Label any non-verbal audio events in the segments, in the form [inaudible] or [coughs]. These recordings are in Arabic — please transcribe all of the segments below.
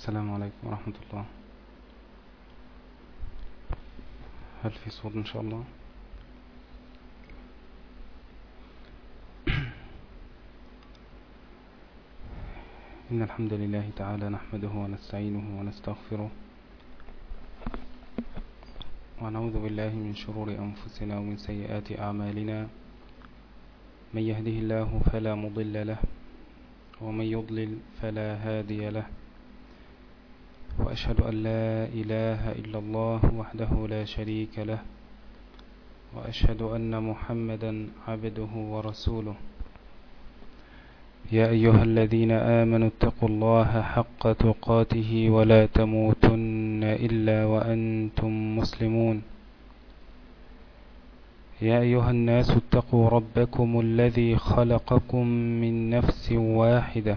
السلام عليكم ورحمة الله. هل في صوت إن شاء الله؟ [clears throat] إن الحمد لله تعالى نحمده ونستعينه ونستغفره ونعوذ بالله من شرور أنفسنا ومن سيئات أعمالنا. من يهده الله فلا مضل له ومن يضلل فلا هادي له. وأشهد أن لا إله إلا الله وحده لا شريك له وأشهد أن محمدا عبده ورسوله. يا أيها الذين آمنوا اتقوا الله حق تقاته ولا تموتن إلا وأنتم مسلمون. يا أيها الناس اتقوا ربكم الذي خلقكم من نفس واحدة.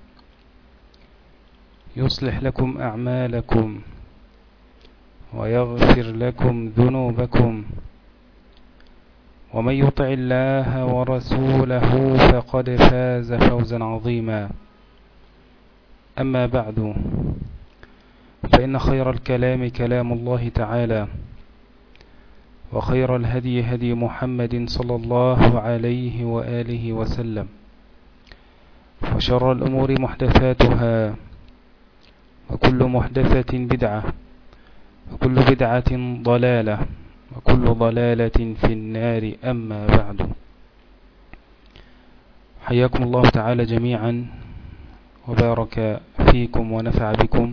يصلح لكم أعمالكم ويغفر لكم ذنوبكم ومن يطع الله ورسوله فقد فاز فوزا عظيما. أما بعد فإن خير الكلام كلام الله تعالى وخير الهدي هدي محمد صلى الله عليه وآله وسلم وشر الأمور محدثاتها وكل محدثة بدعة وكل بدعة ضلالة وكل ضلالة في النار أما بعد. حياكم الله تعالى جميعا وبارك فيكم ونفع بكم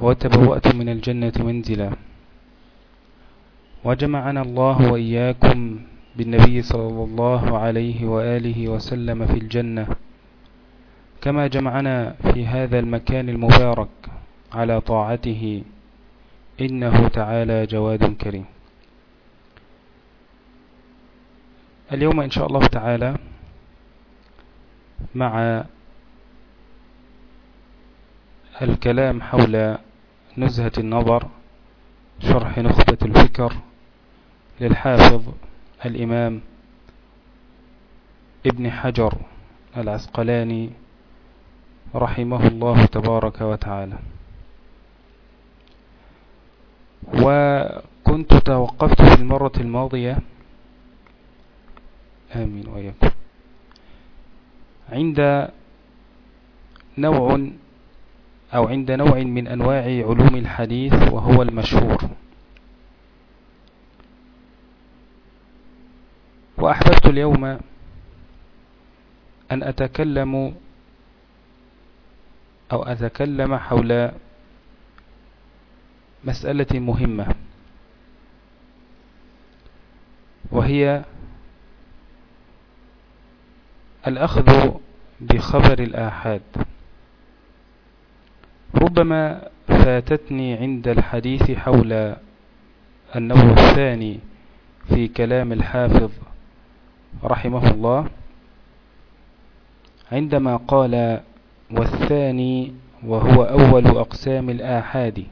وتبوأتم من الجنة منزلا. وجمعنا الله وإياكم بالنبي صلى الله عليه وآله وسلم في الجنة. كما جمعنا في هذا المكان المبارك على طاعته إنه تعالى جواد كريم. اليوم إن شاء الله تعالى مع الكلام حول نزهة النظر شرح نخبة الفكر للحافظ الإمام ابن حجر العسقلاني رحمه الله تبارك وتعالى. وكنت توقفت في المرة الماضية. آمين وإياكم. عند نوع أو عند نوع من أنواع علوم الحديث وهو المشهور. وأحببت اليوم أن أتكلم أو أتكلم حول مسألة مهمة وهي الأخذ بخبر الآحاد. ربما فاتتني عند الحديث حول النوع الثاني في كلام الحافظ رحمه الله عندما قال والثاني وهو أول أقسام الآحاد.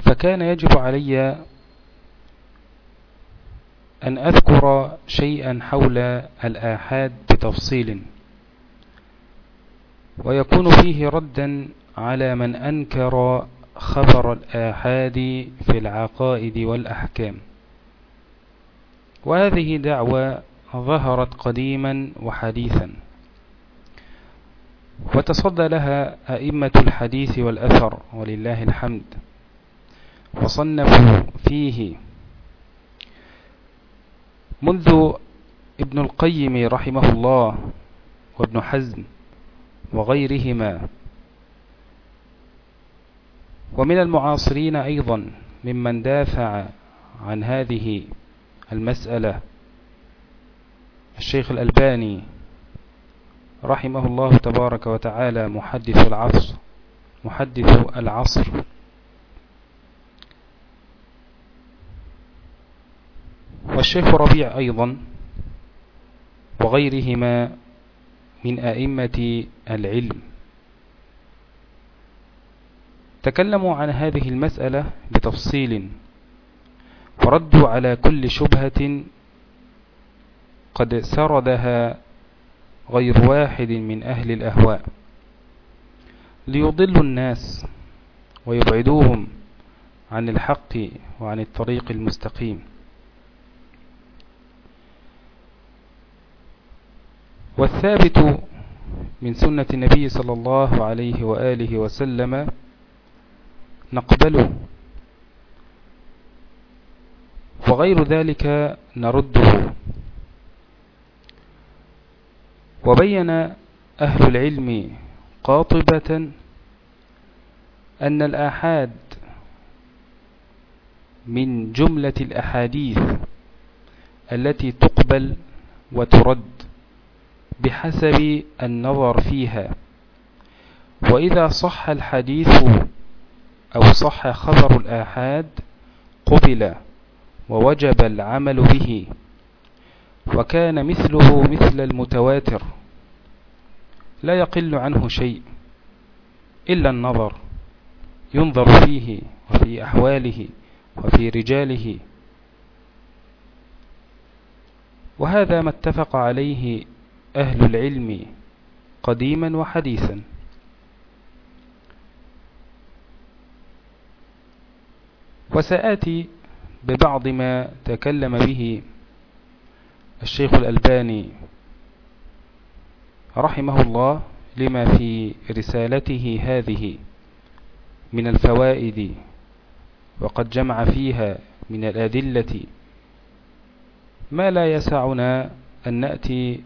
فكان يجب علي أن أذكر شيئا حول الآحاد بتفصيل ويكون فيه ردا على من أنكر خبر الآحاد في العقائد والأحكام. وهذه دعوة ظهرت قديما وحديثا. وتصدى لها أئمة الحديث والأثر ولله الحمد. وصنفوا فيه منذ ابن القيم رحمه الله وابن حزم وغيرهما. ومن المعاصرين أيضا ممن دافع عن هذه المسألة. الشيخ الألباني رحمه الله تبارك وتعالى محدث العصر محدث العصر. والشيخ ربيع أيضا وغيرهما من أئمة العلم. تكلموا عن هذه المسألة بتفصيل وردوا على كل شبهة قد سردها غير واحد من أهل الأهواء ليضلوا الناس ويبعدوهم عن الحق وعن الطريق المستقيم. والثابت من سنة النبي صلى الله عليه وآله وسلم نقبله وغير ذلك نرده. وبين أهل العلم قاطبة أن الآحاد من جملة الأحاديث التي تقبل وترد بحسب النظر فيها وإذا صح الحديث أو صح خبر الآحاد قبل ووجب العمل به. وكان مثله مثل المتواتر لا يقل عنه شيء إلا النظر ينظر فيه وفي أحواله وفي رجاله. وهذا ما اتفق عليه أهل العلم قديما وحديثا. وسآتي ببعض ما تكلم به الشيخ الألباني رحمه الله لما في رسالته هذه من الفوائد وقد جمع فيها من الأدلة ما لا يسعنا أن نأتي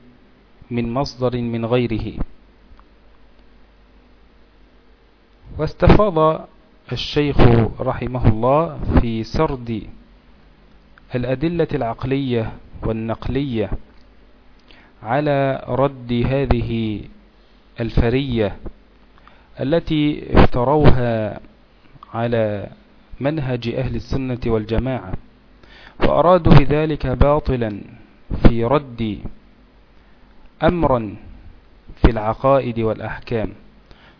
من مصدر من غيره. واستفاض الشيخ رحمه الله في سرد الأدلة العقلية والنقلية على رد هذه الفرية التي افتروها على منهج أهل السنة والجماعة وأرادوا بذلك باطلا في رد أمرا في العقائد والأحكام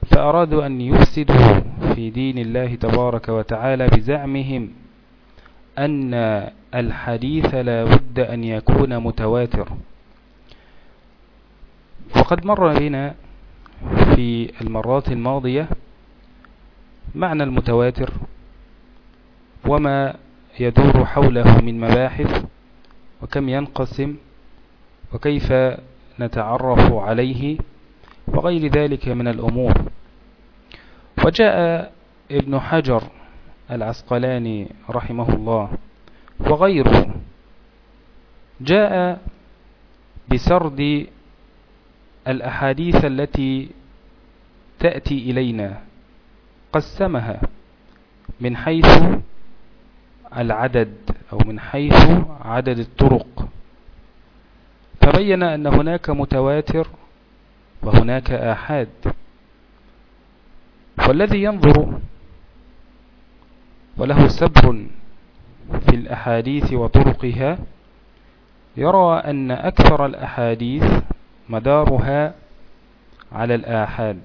فأرادوا أن يفسدوا في دين الله تبارك وتعالى بزعمهم أن الحديث لا بد أن يكون متواتر. وقد مر بنا في المرات الماضية معنى المتواتر وما يدور حوله من مباحث وكم ينقسم وكيف نتعرف عليه وغير ذلك من الأمور. وجاء ابن حجر العسقلاني رحمه الله وغيره. جاء بسرد الأحاديث التي تأتي إلينا قسمها من حيث العدد أو من حيث عدد الطرق. فبين أن هناك متواتر وهناك آحاد. والذي ينظر وله سبر في الأحاديث وطرقها يرى أن أكثر الأحاديث مدارها على الآحاد.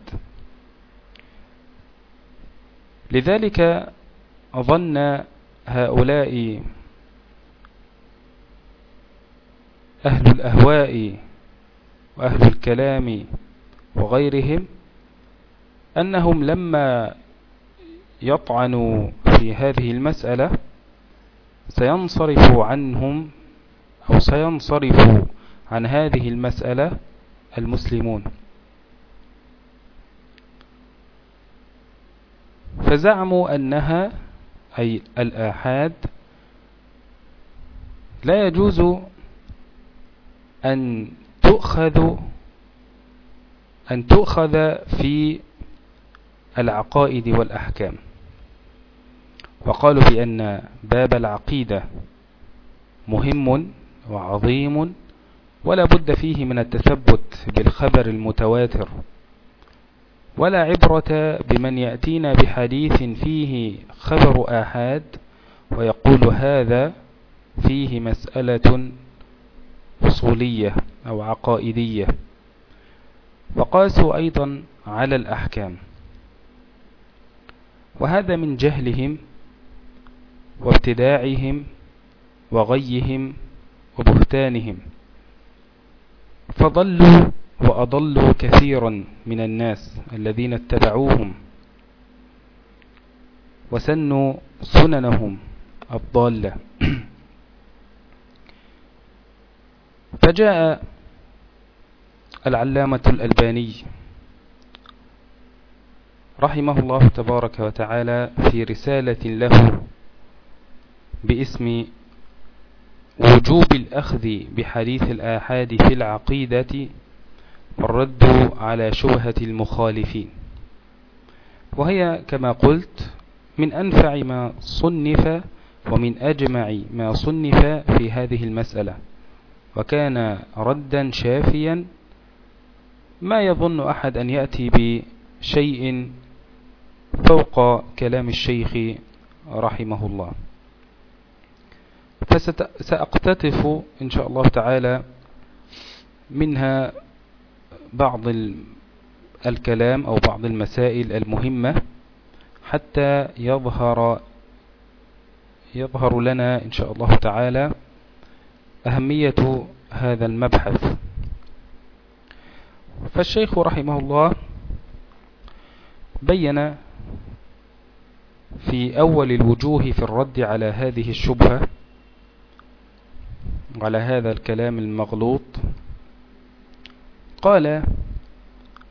لذلك ظن هؤلاء أهل الأهواء وأهل الكلام وغيرهم أنهم لما يطعنوا في هذه المسألة سينصرف عنهم أو سينصرف عن هذه المسألة المسلمون. فزعموا أنها أي الآحاد لا يجوز أن تؤخذ أن تؤخذ في العقائد والأحكام. وقالوا بأن باب العقيدة مهم وعظيم ولا بد فيه من التثبت بالخبر المتواتر. ولا عبرة بمن يأتينا بحديث فيه خبر آحاد ويقول هذا فيه مسألة أصولية أو عقائدية. وقاسوا أيضا على الأحكام. وهذا من جهلهم وابتداعهم وغيهم وبهتانهم فضلوا وأضلوا كثيرا من الناس الذين اتبعوهم وسنوا سننهم الضالة. [clears throat] فجاء العلامة الألباني رحمه الله تبارك وتعالى في رسالة له باسم وجوب الأخذ بحديث الآحاد في العقيدة والرد على شبهة المخالفين. وهي كما قلت من أنفع ما صنف ومن أجمع ما صنف في هذه المسألة. وكان ردا شافيا ما يظن أحد أن يأتي بشيء فوق كلام الشيخ رحمه الله. فسأقتطف إن شاء الله تعالى منها بعض الكلام أو بعض المسائل المهمة حتى يظهر يظهر لنا إن شاء الله تعالى أهمية هذا المبحث. فالشيخ رحمه الله بين في أول الوجوه في الرد على هذه الشبهة على هذا الكلام المغلوط. قال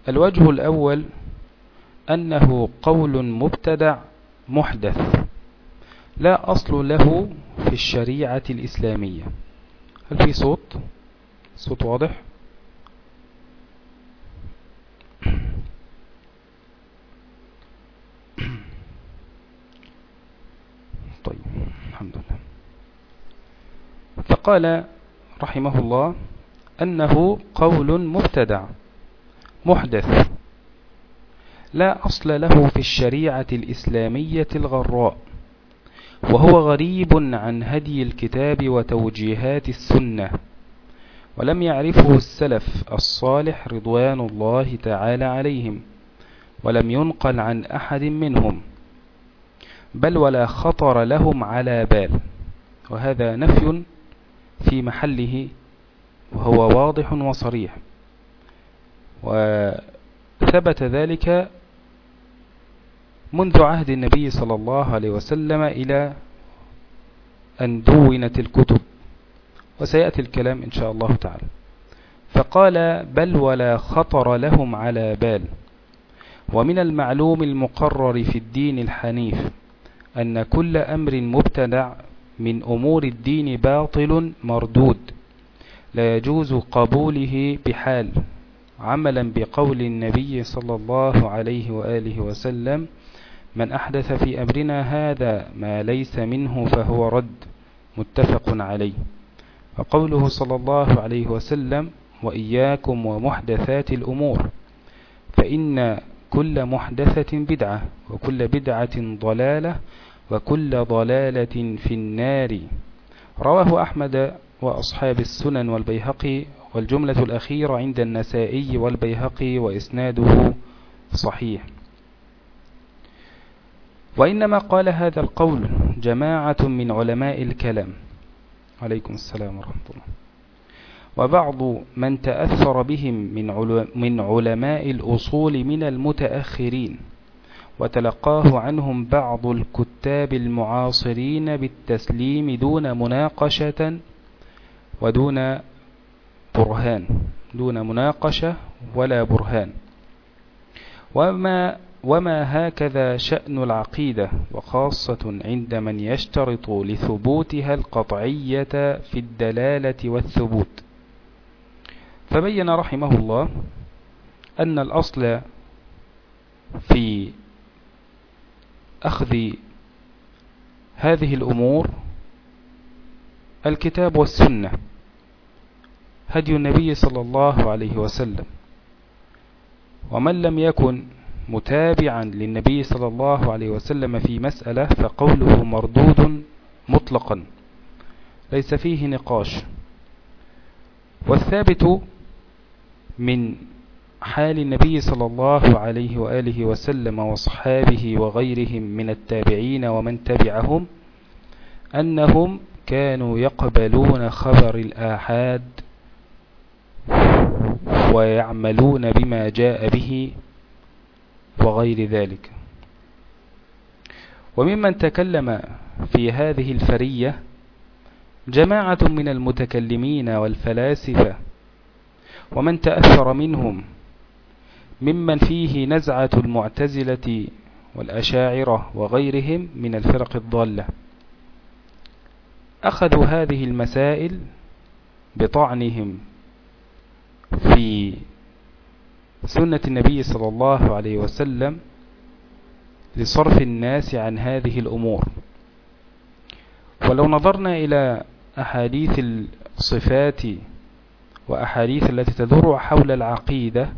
الوجه الأول أنه قول مبتدع محدث لا أصل له في الشريعة الإسلامية. هل في صوت؟ صوت واضح طيب الحمد لله فقال رحمه الله أنه قول مبتدع محدث لا أصل له في الشريعة الإسلامية الغراء وهو غريب عن هدي الكتاب وتوجيهات السنة ولم يعرفه السلف الصالح رضوان الله تعالى عليهم ولم ينقل عن أحد منهم بل ولا خطر لهم على بال وهذا نفي في محله وهو واضح وصريح. وثبت ذلك منذ عهد النبي صلى الله عليه وسلم إلى أن دونت الكتب. وسيأتي الكلام إن شاء الله تعالى. فقال بل ولا خطر لهم على بال. ومن المعلوم المقرر في الدين الحنيف أن كل أمر مبتدع من أمور الدين باطل مردود. لا يجوز قبوله بحال. عملا بقول النبي صلى الله عليه وآله وسلم من أحدث في أمرنا هذا ما ليس منه فهو رد. متفق عليه. وقوله صلى الله عليه وسلم وإياكم ومحدثات الأمور. فإن كل محدثة بدعة وكل بدعة ضلالة وكل ضلالة في النار. رواه أحمد وأصحاب السنن والبيهقي والجملة الأخيرة عند النسائي والبيهقي وإسناده صحيح. وإنما قال هذا القول جماعة من علماء الكلام. عليكم السلام ورحمة الله. وبعض من تأثر بهم من علماء الأصول من المتأخرين. وتلقاه عنهم بعض الكتاب المعاصرين بالتسليم دون مناقشة ودون برهان دون مناقشة ولا برهان. وما وما هكذا شأن العقيدة وخاصة عند من يشترط لثبوتها القطعية في الدلالة والثبوت. فبين رحمه الله أن الأصل في أخذ هذه الأمور الكتاب والسنة هدي النبي صلى الله عليه وسلم. ومن لم يكن متابعا للنبي صلى الله عليه وسلم في مسألة فقوله مردود مطلقا ليس فيه نقاش. والثابت من حال النبي صلى الله عليه وآله وسلم وصحابه وغيرهم من التابعين ومن تبعهم أنهم كانوا يقبلون خبر الآحاد ويعملون بما جاء به وغير ذلك. وممن تكلم في هذه الفرية جماعة من المتكلمين والفلاسفة ومن تأثر منهم ممن فيه نزعة المعتزلة والأشاعرة وغيرهم من الفرق الضالة. أخذوا هذه المسائل بطعنهم في سنة النبي صلى الله عليه وسلم لصرف الناس عن هذه الأمور. ولو نظرنا إلى أحاديث الصفات وأحاديث التي تدور حول العقيدة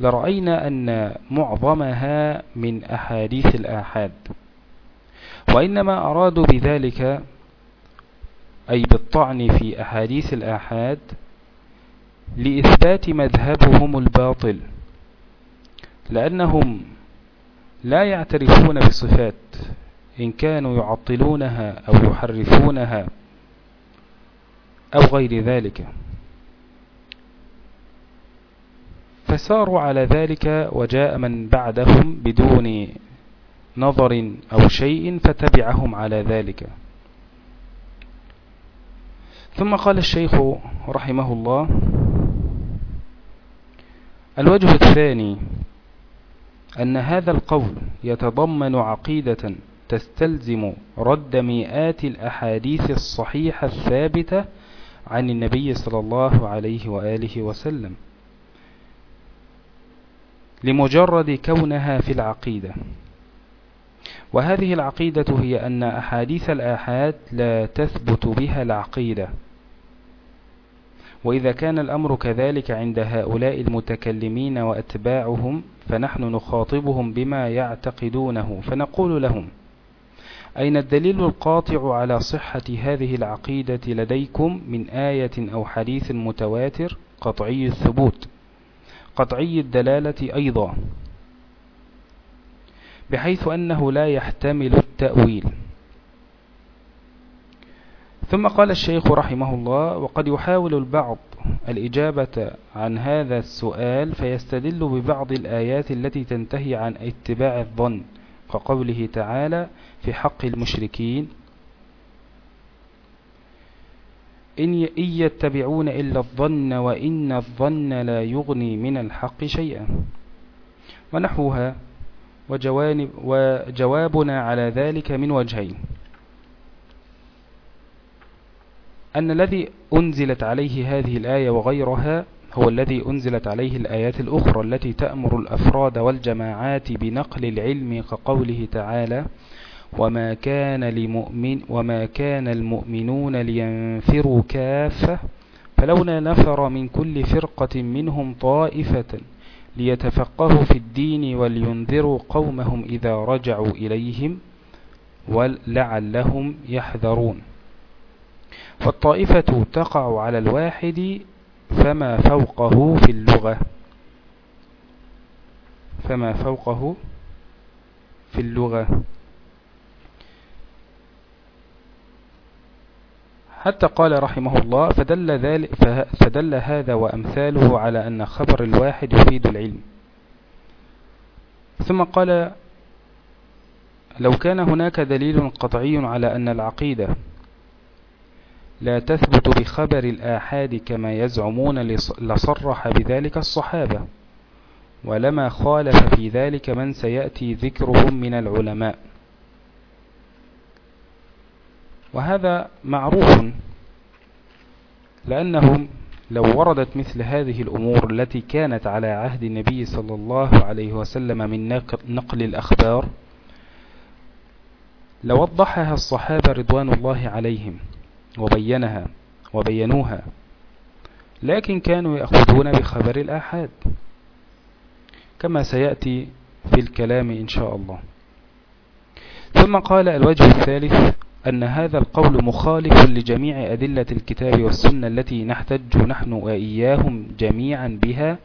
لرأينا أن معظمها من أحاديث الآحاد وإنما أرادوا بذلك أي بالطعن في أحاديث الآحاد لإثبات مذهبهم الباطل لأنهم لا يعترفون بصفات إن كانوا يعطلونها أو يحرفونها أو غير ذلك. فساروا على ذلك وجاء من بعدهم بدون نظر أو شيء فتبعهم على ذلك. ثم قال الشيخ رحمه الله الوجه الثاني أن هذا القول يتضمن عقيدة تستلزم رد مئات الأحاديث الصحيحة الثابتة عن النبي صلى الله عليه وآله وسلم. لمجرد كونها في العقيدة. وهذه العقيدة هي أن أحاديث الآحاد لا تثبت بها العقيدة. وإذا كان الأمر كذلك عند هؤلاء المتكلمين وأتباعهم فنحن نخاطبهم بما يعتقدونه فنقول لهم أين الدليل القاطع على صحة هذه العقيدة لديكم من آية أو حديث متواتر قطعي الثبوت؟ قطعي الدلالة أيضا بحيث أنه لا يحتمل التأويل. ثم قال الشيخ رحمه الله وقد يحاول البعض الإجابة عن هذا السؤال فيستدل ببعض الآيات التي تنتهي عن اتباع الظن كقوله تعالى في حق المشركين إن يتبعون إلا الظن وإن الظن لا يغني من الحق شيئا. ونحوها وجوابنا على ذلك من وجهين. أن الذي أنزلت عليه هذه الآية وغيرها هو الذي أنزلت عليه الآيات الأخرى التي تأمر الأفراد والجماعات بنقل العلم كقوله تعالى وما كان لمؤمن وما كان المؤمنون لينفروا كافة فلولا نفر من كل فرقة منهم طائفة ليتفقهوا في الدين ولينذروا قومهم إذا رجعوا إليهم ولعلهم يحذرون فالطائفة تقع على الواحد فما فوقه في اللغة فما فوقه في اللغة حتى قال رحمه الله فدل, ذلك فدل هذا وأمثاله على أن خبر الواحد يفيد العلم. ثم قال لو كان هناك دليل قطعي على أن العقيدة لا تثبت بخبر الآحاد كما يزعمون لصرح بذلك الصحابة ولما خالف في ذلك من سيأتي ذكرهم من العلماء. وهذا معروف لأنهم لو وردت مثل هذه الأمور التي كانت على عهد النبي صلى الله عليه وسلم من نقل الأخبار لوضحها الصحابة رضوان الله عليهم وبينها وبينوها لكن كانوا يأخذون بخبر الآحاد كما سيأتي في الكلام إن شاء الله. ثم قال الوجه الثالث أن هذا القول مخالف لجميع أدلة الكتاب والسنة التي نحتج نحن وإياهم جميعا بها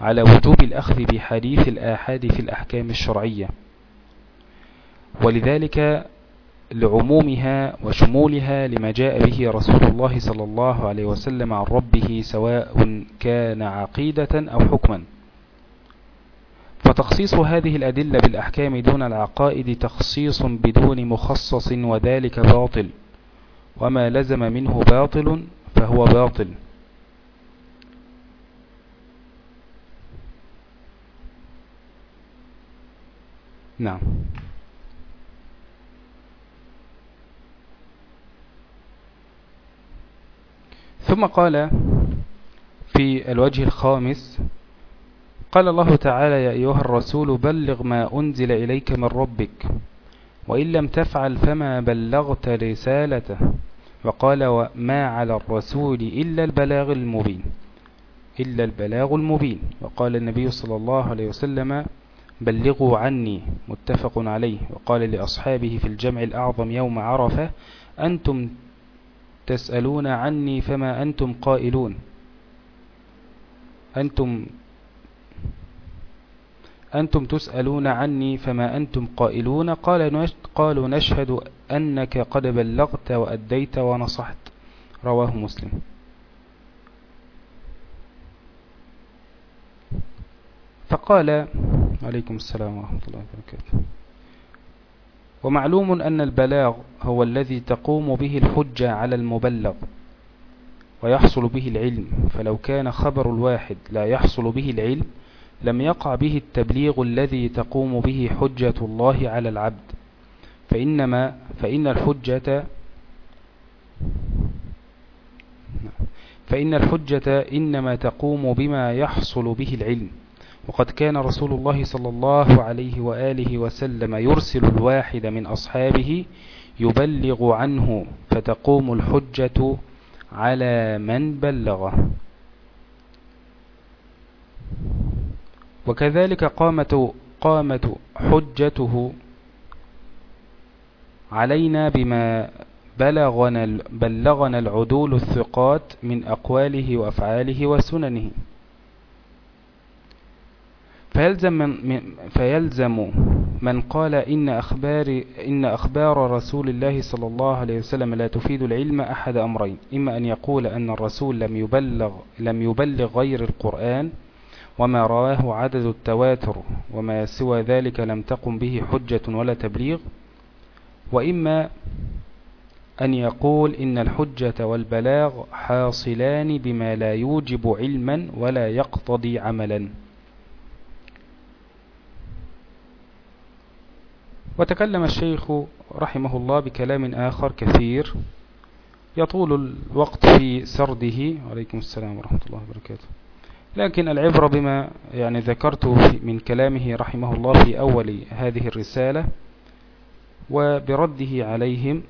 على وجوب الأخذ بحديث الآحاد في الأحكام الشرعية. ولذلك لعمومها وشمولها لما جاء به رسول الله صلى الله عليه وسلم عن ربه سواء كان عقيدة أو حكما. فتخصيص هذه الأدلة بالأحكام دون العقائد تخصيص بدون مخصص وذلك باطل وما لزم منه باطل فهو باطل. نعم. ثم قال في الوجه الخامس قال الله تعالى يا أيها الرسول بلغ ما أنزل إليك من ربك وإن لم تفعل فما بلغت رسالته وقال ما على الرسول إلا البلاغ المبين إلا البلاغ المبين. وقال النبي صلى الله عليه وسلم بلغوا عني متفق عليه. وقال لأصحابه في الجمع الأعظم يوم عرفة أنتم تسألون عني فما أنتم قائلون أنتم أنتم تسألون عني فما أنتم قائلون؟ قال قالوا نشهد أنك قد بلغت وأديت ونصحت. رواه مسلم. فقال عليكم السلام ورحمة الله وبركاته. ومعلوم أن البلاغ هو الذي تقوم به الحجة على المبلغ ويحصل به العلم. فلو كان خبر الواحد لا يحصل به العلم لم يقع به التبليغ الذي تقوم به حجة الله على العبد. فإنما فإن الحجة فإن الحجة إنما تقوم بما يحصل به العلم. وقد كان رسول الله صلى الله عليه وآله وسلم يرسل الواحد من أصحابه يبلغ عنه فتقوم الحجة على من بلغه. وكذلك قامت قامت حجته علينا بما بلغنا, بلغنا العدول الثقات من أقواله وأفعاله وسننه. فيلزم من, فيلزم من قال إن أخبار, إن أخبار رسول الله صلى الله عليه وسلم لا تفيد العلم أحد أمرين إما أن يقول أن الرسول لم يبلغ, لم يبلغ غير القرآن وما رواه عدد التواتر وما سوى ذلك لم تقم به حجة ولا تبليغ. وإما أن يقول إن الحجة والبلاغ حاصلان بما لا يوجب علما ولا يقتضي عملا. وتكلم الشيخ رحمه الله بكلام آخر كثير يطول الوقت في سرده. عليكم السلام ورحمة الله وبركاته. لكن العبرة بما يعني ذكرته من كلامه رحمه الله في أول هذه الرسالة وبرده عليهم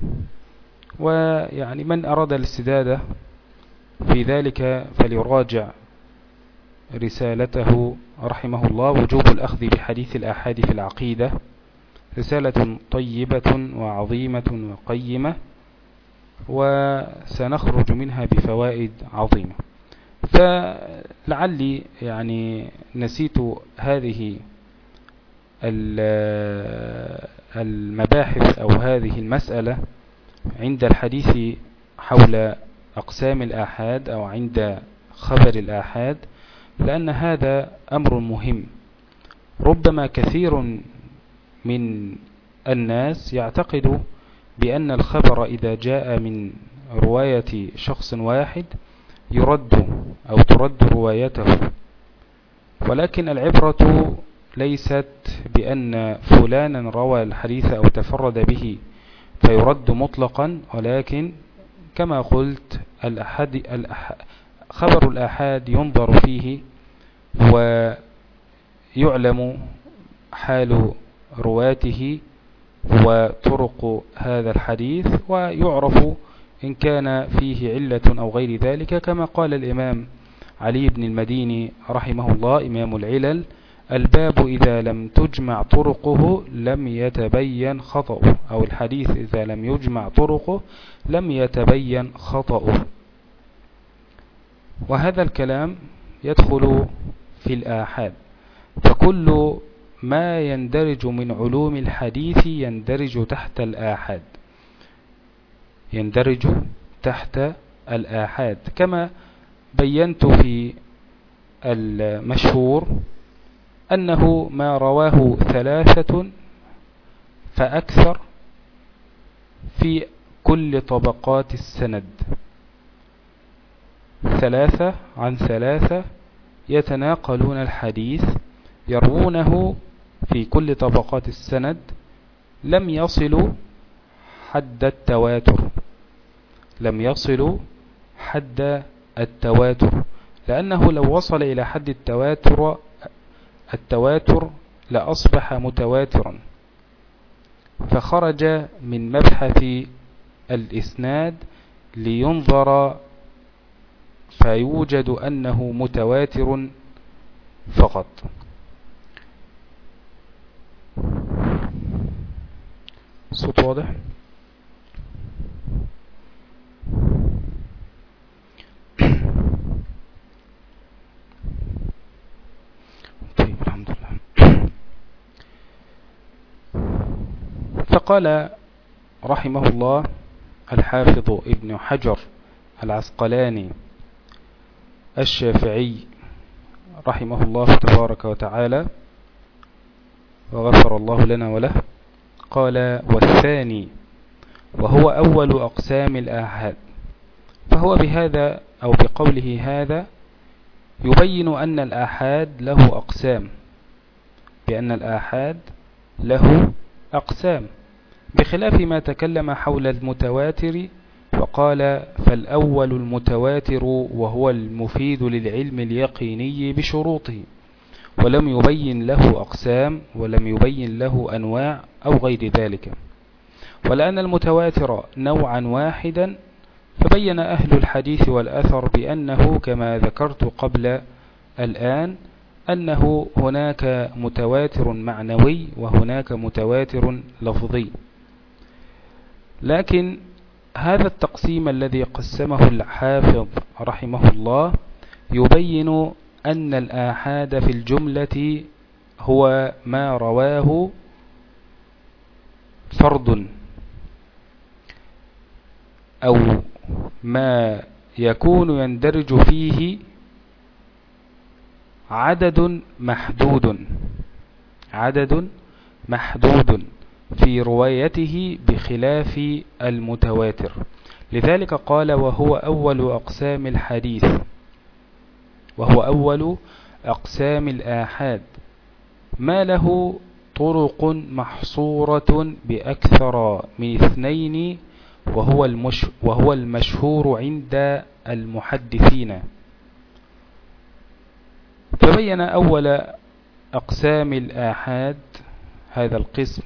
ويعني من أراد الاستدادة في ذلك فليراجع رسالته رحمه الله. وجوب الأخذ بحديث الآحاد في العقيدة رسالة طيبة وعظيمة وقيمة وسنخرج منها بفوائد عظيمة. فلعلي يعني نسيت هذه المباحث أو هذه المسألة عند الحديث حول أقسام الآحاد أو عند خبر الآحاد لأن هذا أمر مهم. ربما كثير من الناس يعتقد بأن الخبر إذا جاء من رواية شخص واحد يرد أو ترد روايته. ولكن العبرة ليست بأن فلانا روى الحديث أو تفرد به فيرد مطلقا ولكن كما قلت الأحد الأح خبر الآحاد ينظر فيه ويعلم حال رواته وطرق هذا الحديث ويعرف إن كان فيه علة أو غير ذلك كما قال الإمام علي بن المديني رحمه الله إمام العلل الباب إذا لم تجمع طرقه لم يتبين خطأه أو الحديث إذا لم يجمع طرقه لم يتبين خطأه. وهذا الكلام يدخل في الآحاد. فكل ما يندرج من علوم الحديث يندرج تحت الآحاد. يندرج تحت الآحاد كما بينت في المشهور أنه ما رواه ثلاثة فأكثر في كل طبقات السند. ثلاثة عن ثلاثة يتناقلون الحديث يروونه في كل طبقات السند لم يصلوا حد التواتر. لم يصلوا حد التواتر. لأنه لو وصل إلى حد التواتر التواتر لأصبح متواترا. فخرج من مبحث الإسناد لينظر فيوجد أنه متواتر فقط. صوت واضح؟ طيب فقال رحمه الله الحافظ ابن حجر العسقلاني الشافعي رحمه الله تبارك وتعالى وغفر الله لنا وله قال والثاني وهو أول أقسام الآحاد فهو بهذا أو بقوله هذا يبين أن الآحاد له أقسام بأن الآحاد له أقسام. بخلاف ما تكلم حول المتواتر وقال فالأول المتواتر وهو المفيد للعلم اليقيني بشروطه ولم يبين له أقسام ولم يبين له أنواع أو غير ذلك. ولأن المتواتر نوعا واحدا فبين أهل الحديث والأثر بأنه كما ذكرت قبل الآن أنه هناك متواتر معنوي وهناك متواتر لفظي. لكن هذا التقسيم الذي قسمه الحافظ رحمه الله يبين أن الآحاد في الجملة هو ما رواه فرد. أو ما يكون يندرج فيه عدد محدود عدد محدود في روايته بخلاف المتواتر. لذلك قال وهو أول أقسام الحديث وهو أول أقسام الآحاد. ما له طرق محصورة بأكثر من اثنين وهو, المش وهو المشهور عند المحدثين. فبين أول أقسام الآحاد هذا القسم.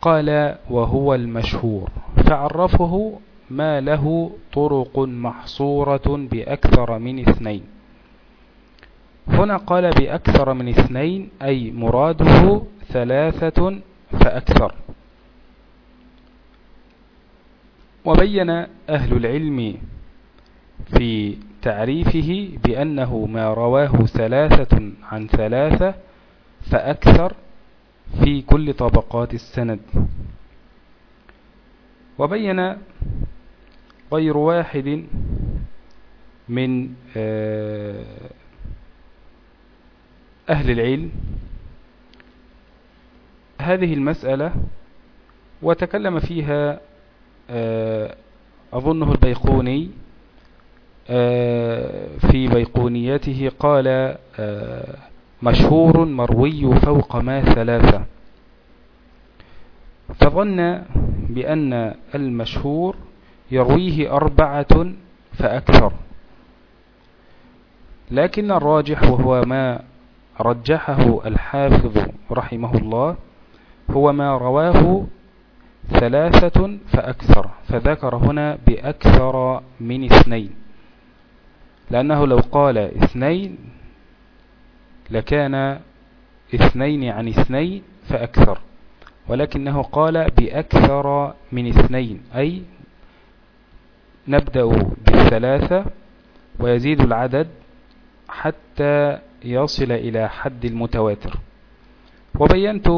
قال وهو المشهور. فعرفه ما له طرق محصورة بأكثر من اثنين. هنا قال بأكثر من اثنين أي مراده ثلاثة فأكثر. وبين أهل العلم في تعريفه بأنه ما رواه ثلاثة عن ثلاثة فأكثر في كل طبقات السند. وبين غير واحد من آه، أهل العلم هذه المسألة وتكلم فيها أظنه البيقوني آه، في بيقونيته قال مشهور مروي فوق ما ثلاثة. فظن بأن المشهور يرويه أربعة فأكثر. لكن الراجح وهو ما رجحه الحافظ رحمه الله هو ما رواه ثلاثة فأكثر فذكر هنا بأكثر من اثنين لأنه لو قال اثنين لكان اثنين عن اثنين فأكثر ولكنه قال بأكثر من اثنين أي نبدأ بالثلاثة ويزيد العدد حتى يصل إلى حد المتواتر. وبينت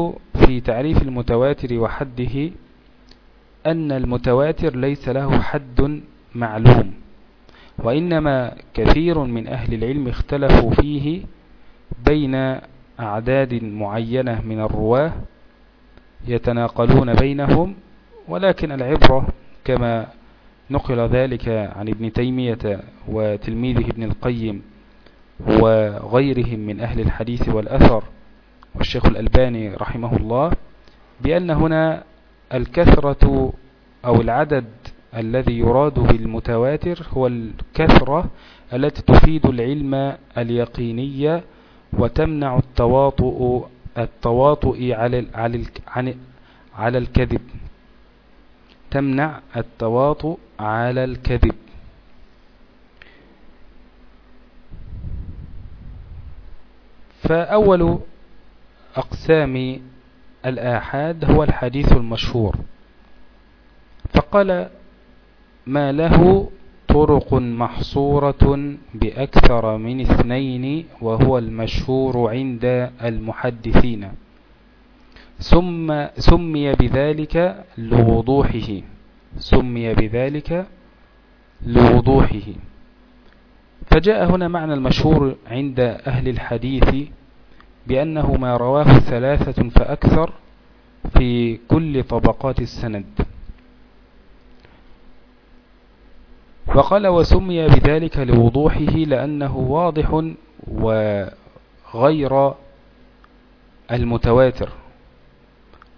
في تعريف المتواتر وحده أن المتواتر ليس له حد معلوم وإنما كثير من أهل العلم اختلفوا فيه بين أعداد معينة من الرواة يتناقلون بينهم ولكن العبرة كما نقل ذلك عن ابن تيمية وتلميذه ابن القيم وغيرهم من أهل الحديث والأثر والشيخ الألباني رحمه الله بأن هنا الكثرة أو العدد الذي يراد بالمتواتر هو الكثرة التي تفيد العلم اليقيني وتمنع التواطؤ التواطؤ على على على الكذب. تمنع التواطؤ على الكذب. فأول أقسام الآحاد هو الحديث المشهور. فقال ما له طرق محصورة بأكثر من اثنين وهو المشهور عند المحدثين. ثم سمي بذلك لوضوحه. سمي بذلك لوضوحه. فجاء هنا معنى المشهور عند أهل الحديث بأنه ما رواه ثلاثة فأكثر في كل طبقات السند. وقال وسمي بذلك لوضوحه لأنه واضح وغير المتواتر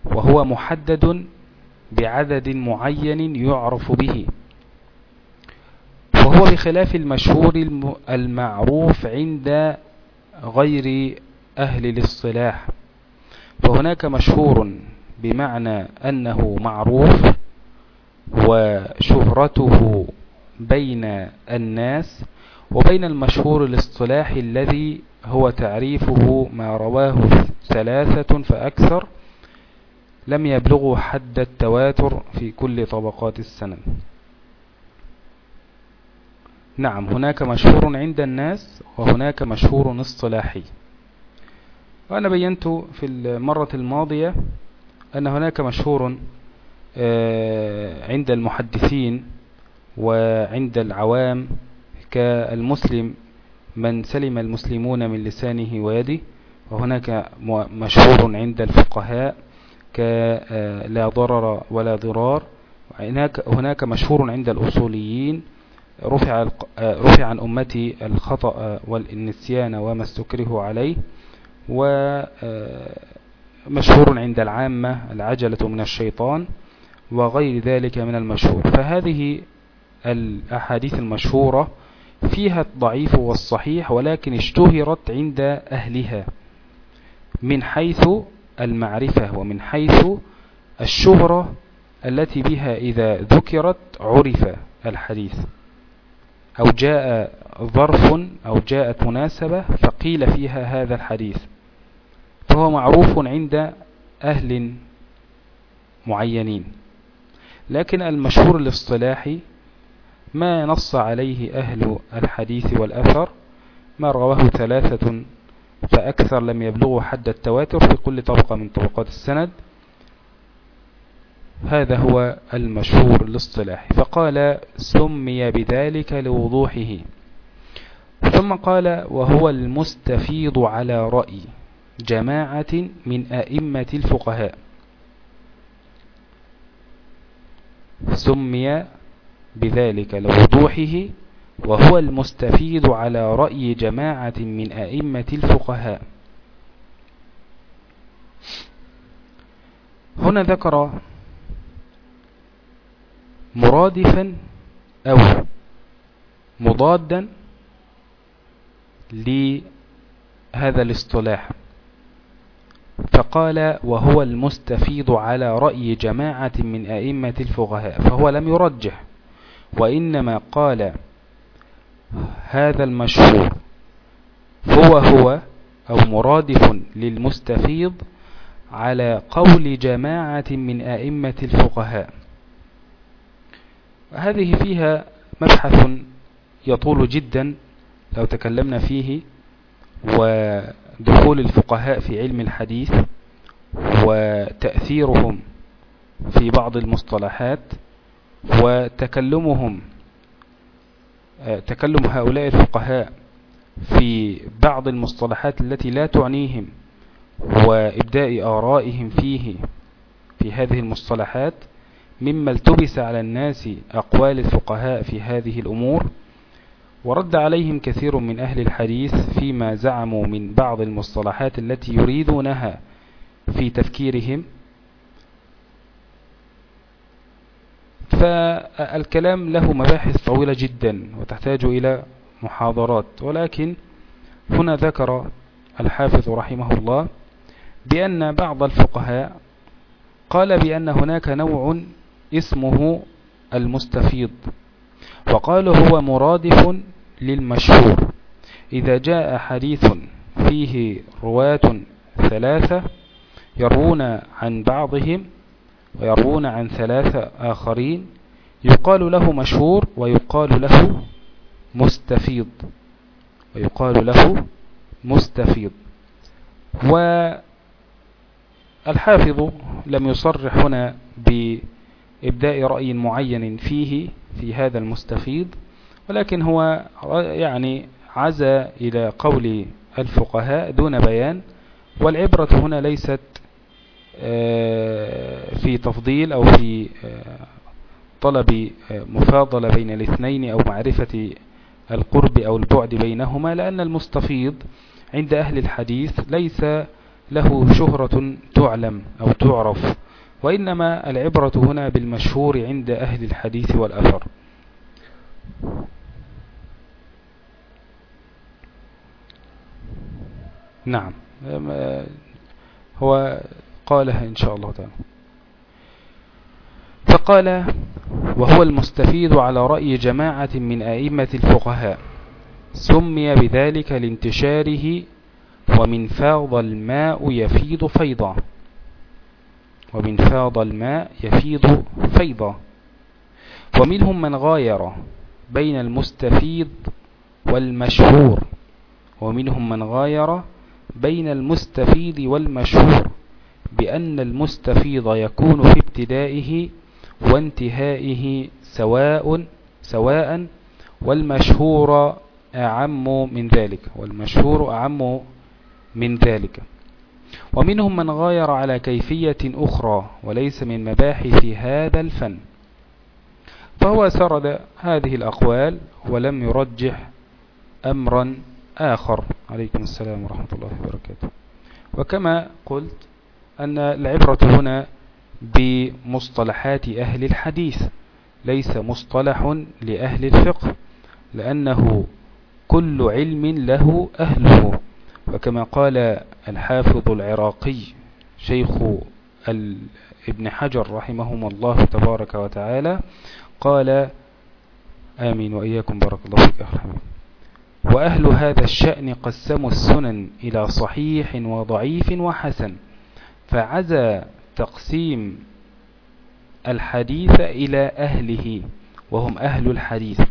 وهو محدد بعدد معين يعرف به وهو بخلاف المشهور المعروف عند غير أهل الاصطلاح فهناك مشهور بمعنى أنه معروف وشهرته بين الناس وبين المشهور الاصطلاحي الذي هو تعريفه ما رواه ثلاثة فأكثر لم يبلغوا حد التواتر في كل طبقات السند نعم هناك مشهور عند الناس وهناك مشهور اصطلاحي وأنا بينت في المرة الماضية أن هناك مشهور آه، عند المحدثين وعند العوام كالمسلم من سلم المسلمون من لسانه ويده وهناك مشهور عند الفقهاء كلا ضرر ولا ضرار. هناك مشهور عند الأصوليين رفع رفع عن أمتي الخطأ والنسيان وما استكره عليه. ومشهور عند العامة العجلة من الشيطان وغير ذلك من المشهور. فهذه الأحاديث المشهورة فيها الضعيف والصحيح ولكن اشتهرت عند أهلها من حيث المعرفة ومن حيث الشهرة التي بها إذا ذكرت عرف الحديث. أو جاء ظرف أو جاءت مناسبة فقيل فيها هذا الحديث. فهو معروف عند أهل معينين. لكن المشهور الاصطلاحي ما نص عليه أهل الحديث والأثر ما رواه ثلاثة فأكثر لم يبلغوا حد التواتر في كل طبقة من طبقات السند. هذا هو المشهور الاصطلاحي. فقال سمي بذلك لوضوحه ثم قال وهو المستفيض على رأي جماعة من أئمة الفقهاء. سمي بذلك لوضوحه وهو المستفيد على رأي جماعة من أئمة الفقهاء. هنا ذكر مرادفا أو مضادا لهذا الاصطلاح. فقال وهو المستفيض على رأي جماعة من أئمة الفقهاء فهو لم يرجح وإنما قال هذا المشهور هو هو أو مرادف للمستفيض على قول جماعة من أئمة الفقهاء. هذه فيها مبحث يطول جدا لو تكلمنا فيه ودخول الفقهاء في علم الحديث وتأثيرهم في بعض المصطلحات وتكلمهم تكلم هؤلاء الفقهاء في بعض المصطلحات التي لا تعنيهم وإبداء آرائهم فيه في هذه المصطلحات مما التبس على الناس أقوال الفقهاء في هذه الأمور. ورد عليهم كثير من أهل الحديث فيما زعموا من بعض المصطلحات التي يريدونها في تفكيرهم. فالكلام له مباحث طويلة جدا وتحتاج إلى محاضرات. ولكن هنا ذكر الحافظ رحمه الله بأن بعض الفقهاء قال بأن هناك نوع اسمه المستفيض. وقال هو مرادف للمشهور. إذا جاء حديث فيه رواة ثلاثة يروون عن بعضهم ويروون عن ثلاثة آخرين يقال له مشهور ويقال له مستفيض. ويقال له مستفيض. والحافظ لم يصرح هنا بإبداء رأي معين فيه في هذا المستفيض ولكن هو يعني عزى إلى قول الفقهاء دون بيان والعبرة هنا ليست آه، في تفضيل أو في آه، طلب آه، مفاضلة بين الاثنين أو معرفة القرب أو البعد بينهما لأن المستفيض عند أهل الحديث ليس له شهرة تعلم أو تعرف. وإنما العبرة هنا بالمشهور عند أهل الحديث والأثر. نعم. هو قالها إن شاء الله تعالى. فقال وهو المستفيد على رأي جماعة من أئمة الفقهاء. سمي بذلك لانتشاره ومن فاض الماء يفيض فيضا. ومن فاض الماء يفيض فيضا. ومنهم من غاير بين المستفيد والمشهور. ومنهم من غاير بين المستفيد والمشهور. بأن المستفيض يكون في ابتدائه وانتهائه سواء سواء والمشهور أعم من ذلك. والمشهور أعم من ذلك. ومنهم من غاير على كيفية أخرى وليس من مباحث هذا الفن. فهو سرد هذه الأقوال ولم يرجح أمرا آخر. عليكم السلام ورحمة الله وبركاته. وكما قلت أن العبرة هنا بمصطلحات أهل الحديث ليس مصطلح لأهل الفقه لأنه كل علم له أهله. وكما قال الحافظ العراقي شيخ ابن حجر رحمهم الله تبارك وتعالى قال آمين وإياكم بارك الله فيك أخي وأهل هذا الشأن قسموا السنن إلى صحيح وضعيف وحسن فعزى تقسيم الحديث إلى أهله وهم أهل الحديث.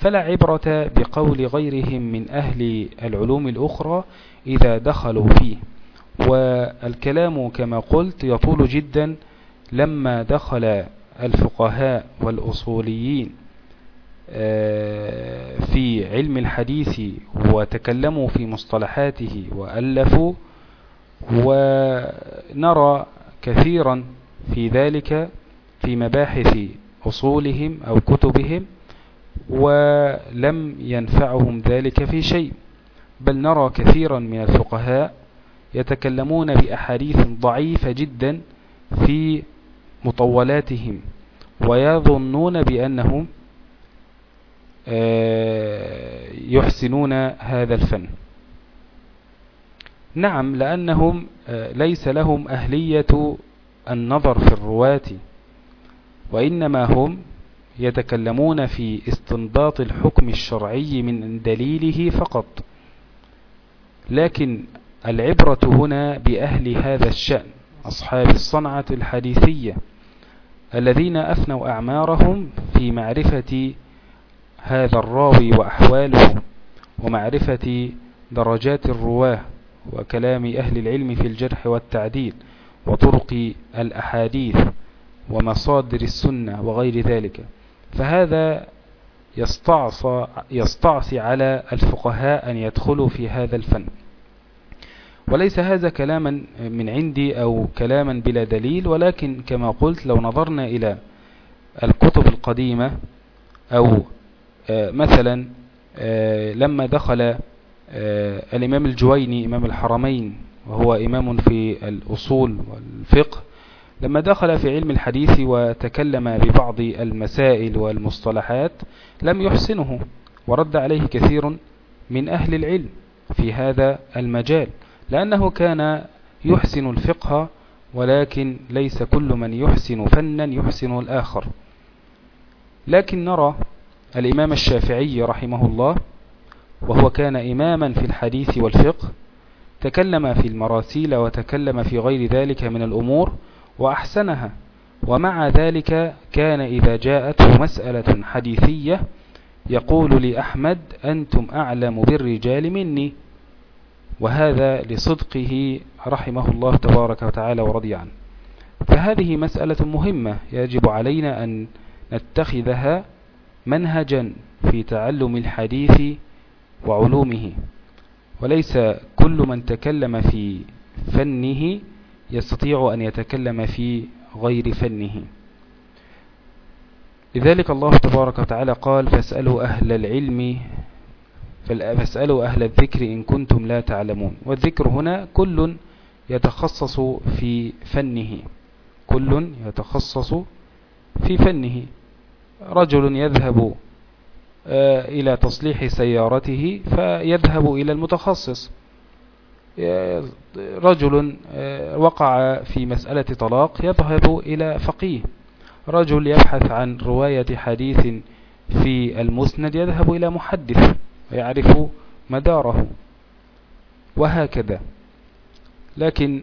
فلا عبرة بقول غيرهم من أهل العلوم الأخرى إذا دخلوا فيه. والكلام كما قلت يطول جدا لما دخل الفقهاء والأصوليين آه، في علم الحديث وتكلموا في مصطلحاته وألفوا ونرى كثيرا في ذلك في مباحث أصولهم أو كتبهم. ولم ينفعهم ذلك في شيء بل نرى كثيرا من الفقهاء يتكلمون بأحاديث ضعيفة جدا في مطولاتهم ويظنون بأنهم آه، يحسنون هذا الفن. نعم لأنهم آه، ليس لهم أهلية النظر في الرواة وإنما هم يتكلمون في استنباط الحكم الشرعي من دليله فقط. لكن العبرة هنا بأهل هذا الشأن أصحاب الصنعة الحديثية الذين أفنوا أعمارهم في معرفة هذا الراوي وأحواله ومعرفة درجات الرواة وكلام أهل العلم في الجرح والتعديل وطرق الأحاديث ومصادر السنة وغير ذلك. فهذا يستعصى, يستعصي على الفقهاء أن يدخلوا في هذا الفن. وليس هذا كلاما من عندي أو كلاما بلا دليل ولكن كما قلت لو نظرنا إلى الكتب القديمة أو آه، مثلا آه، لما دخل آه، الإمام الجويني إمام الحرمين وهو إمام في الأصول والفقه لما دخل في علم الحديث وتكلم ببعض المسائل والمصطلحات لم يحسنه ورد عليه كثير من أهل العلم في هذا المجال لأنه كان يحسن الفقه ولكن ليس كل من يحسن فنا يحسن الآخر. لكن نرى الإمام الشافعي رحمه الله وهو كان إماما في الحديث والفقه تكلم في المراسيل وتكلم في غير ذلك من الأمور وأحسنها. ومع ذلك كان إذا جاءته مسألة حديثية يقول لأحمد أنتم أعلم بالرجال مني. وهذا لصدقه رحمه الله تبارك وتعالى ورضي عنه. فهذه مسألة مهمة يجب علينا أن نتخذها منهجا في تعلم الحديث وعلومه. وليس كل من تكلم في فنه يستطيع أن يتكلم في غير فنه. لذلك الله تبارك وتعالى قال فاسألوا أهل العلم فاسألوا أهل الذكر إن كنتم لا تعلمون. والذكر هنا كل يتخصص في فنه. كل يتخصص في فنه. رجل يذهب آه، إلى تصليح سيارته فيذهب إلى المتخصص. رجل آه، وقع في مسألة طلاق يذهب إلى فقيه. رجل يبحث عن رواية حديث في المسند يذهب إلى محدث ويعرف مداره. وهكذا. لكن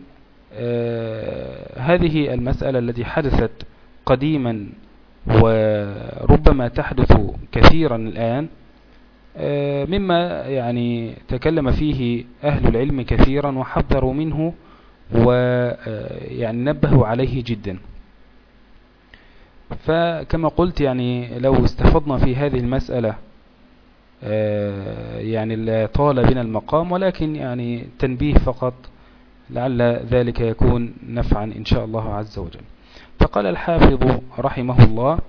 آه هذه المسألة التي حدثت قديما وربما تحدث كثيرا الآن مما يعني تكلم فيه أهل العلم كثيرا وحذروا منه ويعني نبهوا عليه جدا. فكما قلت يعني لو استفضنا في هذه المسألة آه، يعني لا طال بنا المقام ولكن يعني تنبيه فقط لعل ذلك يكون نفعا إن شاء الله عز وجل. فقال الحافظ رحمه الله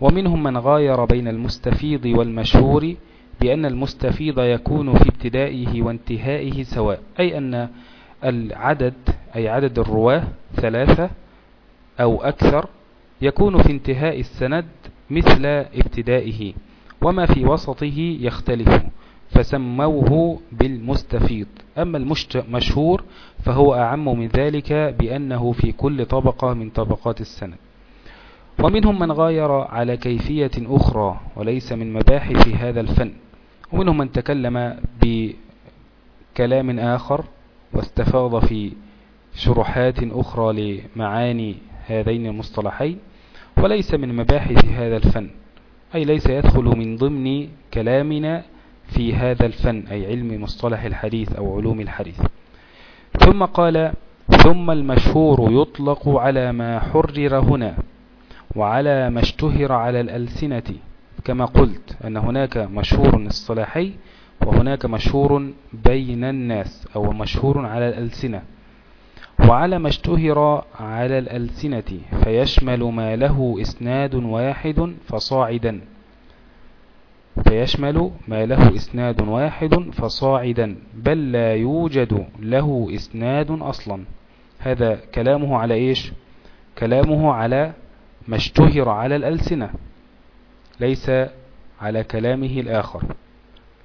ومنهم من غاير بين المستفيض والمشهور بأن المستفيض يكون في ابتدائه وانتهائه سواء أي أن العدد أي عدد الرواة ثلاثة أو أكثر يكون في انتهاء السند مثل ابتدائه وما في وسطه يختلف فسموه بالمستفيض. أما المشهور فهو أعم من ذلك بأنه في كل طبقة من طبقات السند. ومنهم من غاير على كيفية أخرى وليس من مباحث هذا الفن. ومنهم من تكلم بكلام آخر واستفاض في شروحات أخرى لمعاني هذين المصطلحين وليس من مباحث هذا الفن أي ليس يدخل من ضمن كلامنا في هذا الفن أي علم مصطلح الحديث أو علوم الحديث. ثم قال ثم المشهور يطلق على ما حرر هنا وعلى ما اشتهر على الألسنة كما قلت أن هناك مشهور اصطلاحي وهناك مشهور بين الناس أو مشهور على الألسنة. وعلى ما اشتهر على الألسنة فيشمل ما له إسناد واحد فصاعدا. فيشمل ما له إسناد واحد فصاعدا بل لا يوجد له إسناد أصلا. هذا كلامه على إيش؟ كلامه على ما اشتهر على الألسنة. ليس على كلامه الآخر.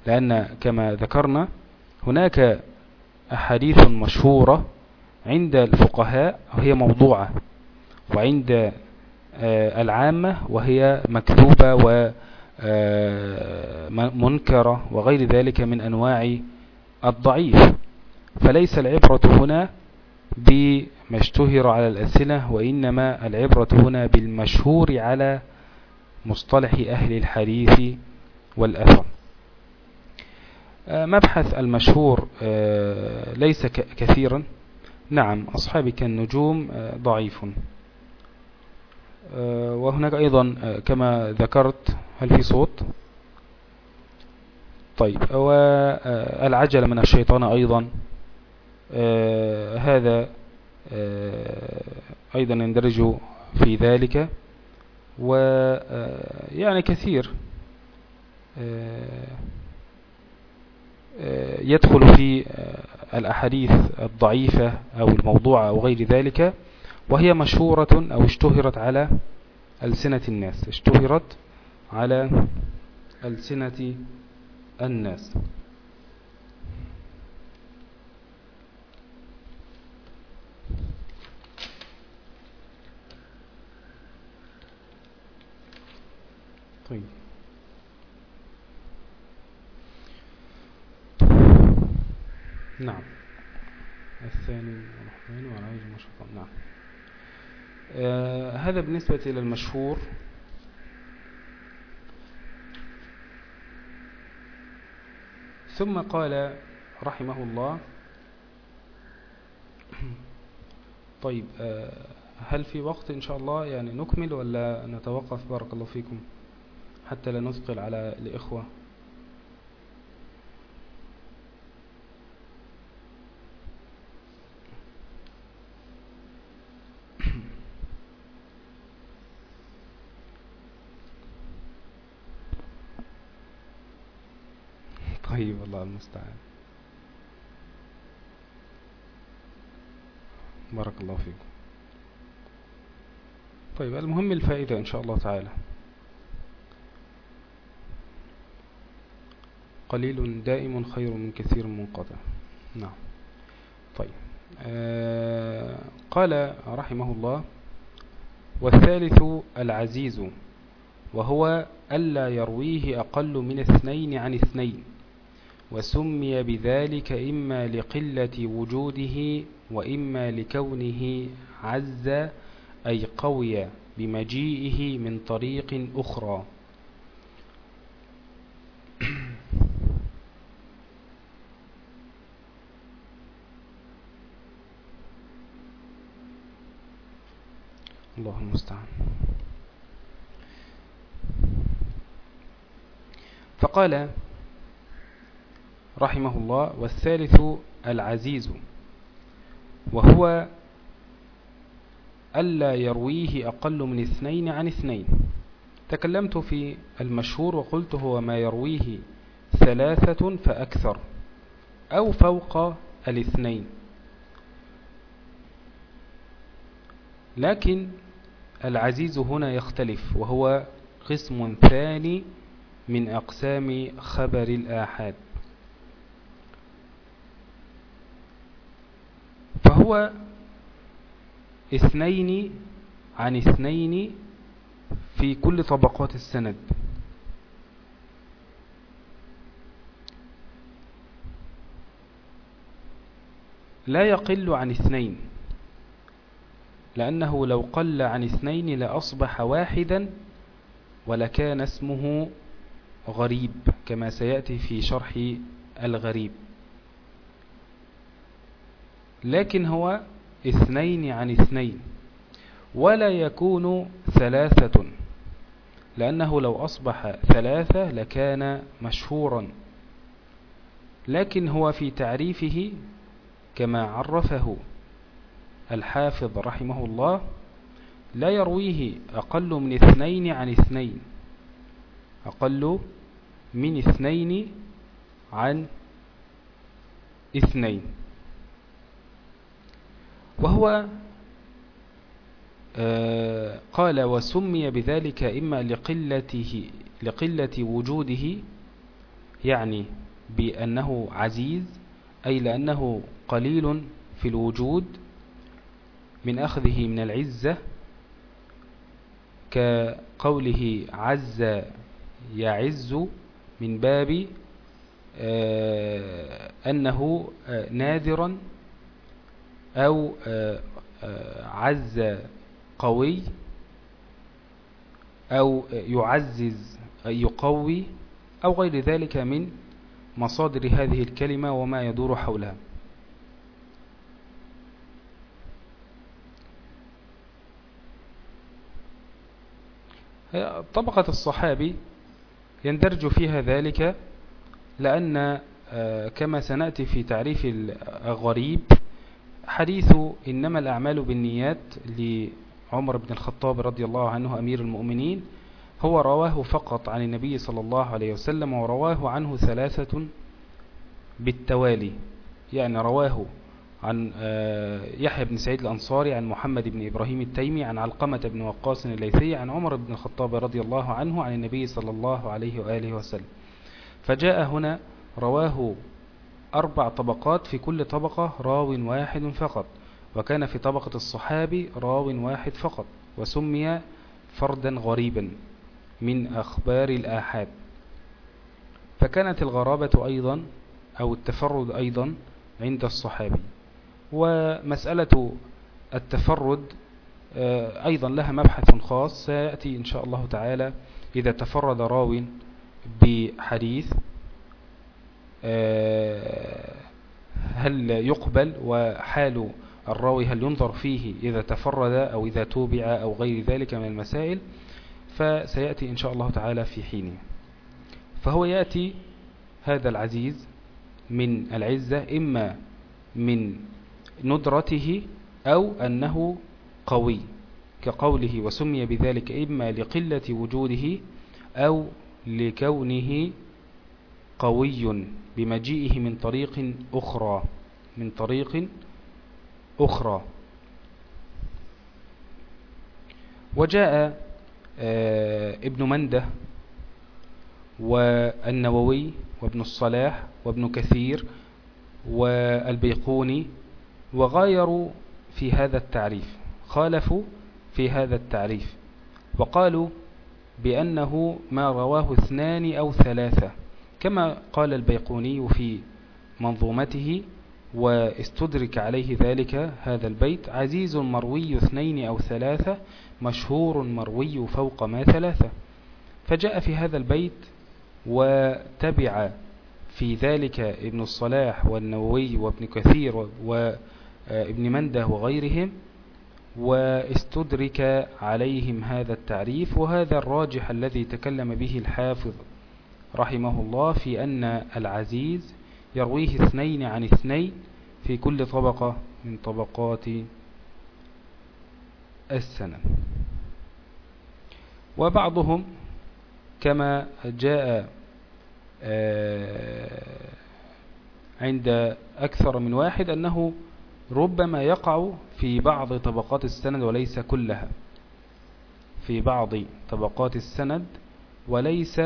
لأن كما ذكرنا هناك أحاديث مشهورة عند الفقهاء وهي موضوعة وعند آه، العامة وهي مكذوبة ومنكرة آه، وغير ذلك من أنواع الضعيف. فليس العبرة هنا بما اشتهر على الألسنة وإنما العبرة هنا بالمشهور على مصطلح أهل الحديث والأثر. آه، مبحث المشهور ليس كثيرا. نعم أصحابي كالنجوم ضعيف. آه، وهناك أيضا آه، كما ذكرت هل في صوت؟ طيب والعجلة من الشيطان أيضا. آه، هذا أيضا يندرج في ذلك. ويعني كثير يدخل في الأحاديث الضعيفة أو الموضوعة أو غير ذلك وهي مشهورة أو اشتهرت على ألسنة الناس اشتهرت على ألسنة الناس. طيب نعم. الثاني الرحمن والعيد المشفق نعم. آه هذا بالنسبة إلى المشهور ثم قال رحمه الله طيب آه هل في وقت إن شاء الله يعني نكمل ولا نتوقف؟ بارك الله فيكم. حتى لا نثقل على الإخوة. [coughs] طيب الله المستعان. بارك الله فيكم. طيب المهم الفائدة إن شاء الله تعالى. قليل دائم خير من كثير منقطع. نعم. طيب. آه قال رحمه الله والثالث العزيز وهو ألا يرويه أقل من اثنين عن اثنين وسمي بذلك إما لقلة وجوده وإما لكونه عز أي قوي بمجيئه من طريق أخرى. الله المستعان. فقال رحمه الله والثالث العزيز وهو ألا يرويه أقل من اثنين عن اثنين. تكلمت في المشهور وقلت هو ما يرويه ثلاثة فأكثر أو فوق الاثنين. لكن العزيز هنا يختلف وهو قسم ثاني من أقسام خبر الآحاد. فهو اثنين عن اثنين في كل طبقات السند. لا يقل عن اثنين. لأنه لو قل عن اثنين لأصبح واحدا ولكان اسمه غريب كما سيأتي في شرح الغريب. لكن هو اثنين عن اثنين ولا يكون ثلاثة لأنه لو أصبح ثلاثة لكان مشهورا. لكن هو في تعريفه كما عرفه الحافظ رحمه الله لا يرويه أقل من اثنين عن اثنين أقل من اثنين عن اثنين. وهو آه، قال وسمي بذلك إما لقلته لقلة وجوده يعني بأنه عزيز أي لأنه قليل في الوجود من أخذه من العزة كقوله عز يعز من باب آه، أنه آه، نادرا أو آه، عز قوي أو يعزز يقوي أو غير ذلك من مصادر هذه الكلمة وما يدور حولها. طبقة الصحابي يندرج فيها ذلك لأن آه، كما سنأتي في تعريف الغريب حديث إنما الأعمال بالنيات لعمر بن الخطاب رضي الله عنه أمير المؤمنين هو رواه فقط عن النبي صلى الله عليه وسلم ورواه عنه ثلاثة بالتوالي يعني رواه عن آه، يحيى بن سعيد الأنصاري عن محمد بن إبراهيم التيمي عن علقمة بن وقاص الليثي عن عمر بن الخطاب رضي الله عنه عن النبي صلى الله عليه وآله وسلم. فجاء هنا رواه أربع طبقات في كل طبقة راو واحد فقط. وكان في طبقة الصحابي راو واحد فقط. وسمي فردا غريبا من أخبار الآحاد. فكانت الغرابة أيضا أو التفرد أيضا عند الصحابي. ومسألة التفرد آه، أيضا لها مبحث خاص سيأتي إن شاء الله تعالى إذا تفرد راو بحديث آه، هل يقبل وحال الراوي هل ينظر فيه إذا تفرد أو إذا توبع أو غير ذلك من المسائل؟ فسيأتي إن شاء الله تعالى في حينه فهو يأتي هذا العزيز من العزة إما من ندرته أو أنه قوي كقوله وسمي بذلك إما لقلة وجوده أو لكونه قوي بمجيئه من طريق أخرى من طريق أخرى. وجاء آه، ابن مندة والنووي وابن الصلاح وابن كثير والبيقوني وغايروا في هذا التعريف خالفوا في هذا التعريف وقالوا بأنه ما رواه اثنان أو ثلاثة كما قال البيقوني في منظومته واستدرك عليه ذلك هذا البيت عزيز مروي اثنين أو ثلاثة مشهور مروي فوق ما ثلاثة. فجاء في هذا البيت وتبع في ذلك ابن الصلاح والنووي وابن كثير وابن مندة وغيرهم واستدرك عليهم هذا التعريف وهذا الراجح الذي تكلم به الحافظ رحمه الله في أن العزيز يرويه اثنين عن اثنين في كل طبقة من طبقات السنة. وبعضهم كما جاء آه، عند أكثر من واحد أنه ربما يقع في بعض طبقات السند وليس كلها. في بعض طبقات السند وليس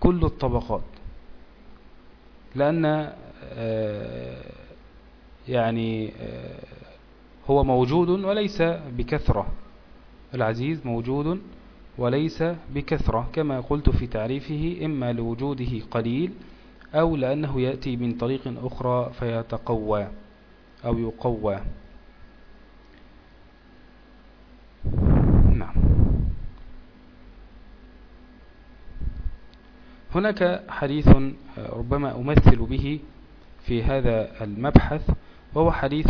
كل الطبقات. لأن آه، يعني آه، هو موجود وليس بكثرة. العزيز موجود وليس بكثرة. كما قلت في تعريفه إما لوجوده قليل أو لأنه يأتي من طريق أخرى فيتقوى. أو يقوى. نعم. هناك حديث ربما أمثل به في هذا المبحث وهو حديث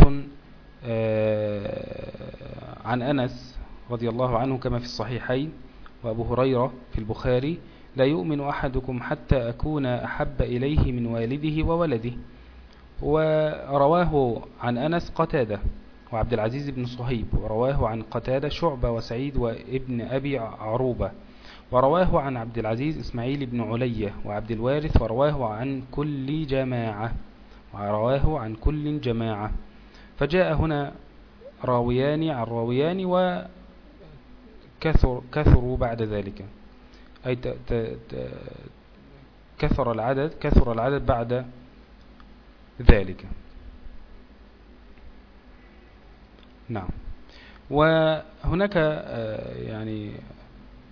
آه، عن أنس رضي الله عنه كما في الصحيحين وأبو هريرة في البخاري لا يؤمن أحدكم حتى أكون أحب إليه من والده وولده. ورواه عن أنس قتادة وعبد العزيز بن صهيب ورواه عن قتادة شعبة وسعيد وابن أبي عروبة ورواه عن عبد العزيز إسماعيل بن علية وعبد الوارث ورواه عن كل جماعة ورواه عن كل جماعة. فجاء هنا راويان عن راويان وكثر كثروا بعد ذلك. أي كثر العدد كثر العدد بعد ذلك. نعم. وهناك آه، يعني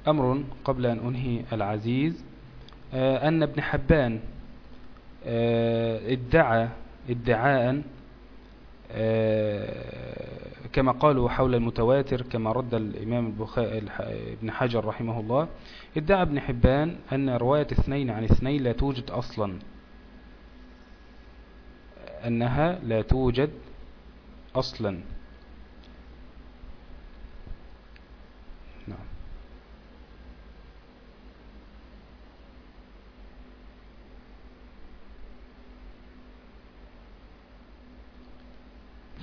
أمر قبل أن أنهي العزيز آه، أن ابن حبان آه، ادعى ادعاء كما قالوا حول المتواتر كما رد الإمام ابن حجر رحمه الله ادعى ابن حبان أن رواية اثنين عن اثنين لا توجد أصلا. أنها لا توجد أصلا. نعم.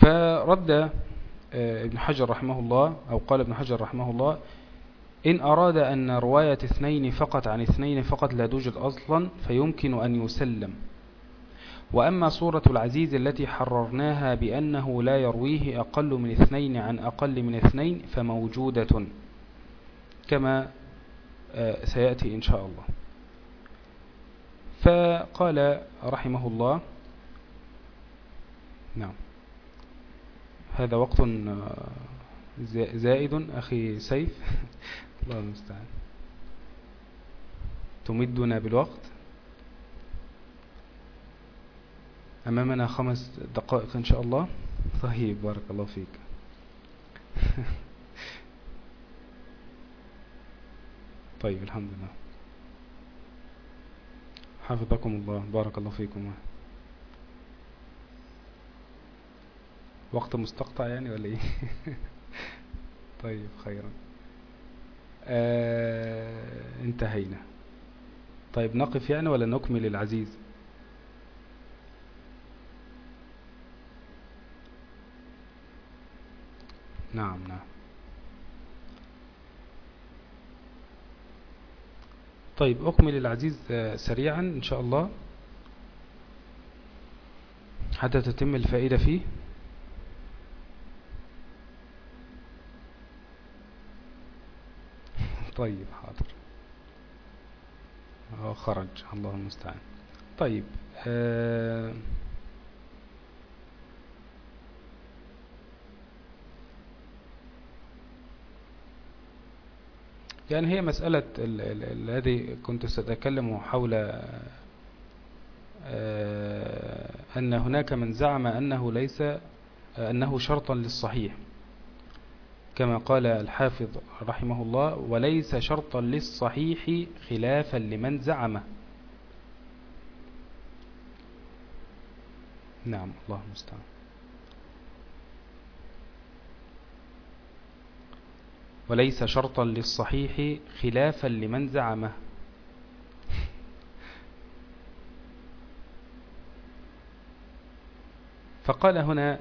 فرد آه، ابن حجر رحمه الله أو قال ابن حجر رحمه الله إن أراد أن رواية اثنين فقط عن اثنين فقط لا توجد أصلا فيمكن أن يسلم. وأما صورة العزيز التي حررناها بأنه لا يرويه أقل من اثنين عن أقل من اثنين فموجودة. كما آه، سيأتي إن شاء الله. فقال رحمه الله نعم. هذا وقت آه، زائد أخي سيف. [laughs] الله المستعان. تمدنا بالوقت؟ أمامنا خمس دقائق إن شاء الله. طيب بارك الله فيك. [laughs] طيب الحمد لله. حفظكم الله. بارك الله فيكم. وقت مستقطع يعني ولا إيه؟ [laughs] طيب خيرا. آه انتهينا. طيب نقف يعني ولا نكمل العزيز؟ نعم نعم. طيب أكمل العزيز آه، سريعا إن شاء الله. حتى تتم الفائدة فيه. [laughs] طيب حاضر. آه، خرج. الله المستعان. طيب آه يعني هي مسألة الذي كنت سأتكلم حول آه، أن هناك من زعم أنه ليس أنه شرطا للصحيح. كما قال الحافظ رحمه الله وليس شرطا للصحيح خلافا لمن زعمه. نعم الله المستعان. وليس شرطا للصحيح خلافا لمن زعمه. فقال هنا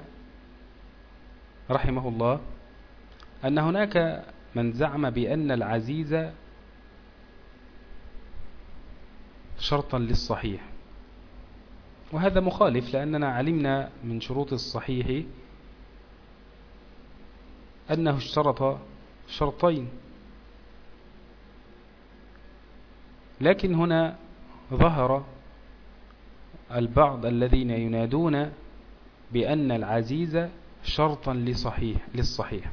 رحمه الله أن هناك من زعم بأن العزيز شرطا للصحيح. وهذا مخالف لأننا علمنا من شروط الصحيح أنه اشترط شرطين. لكن هنا ظهر البعض الذين ينادون بأن العزيز شرطا لصحيح للصحيح.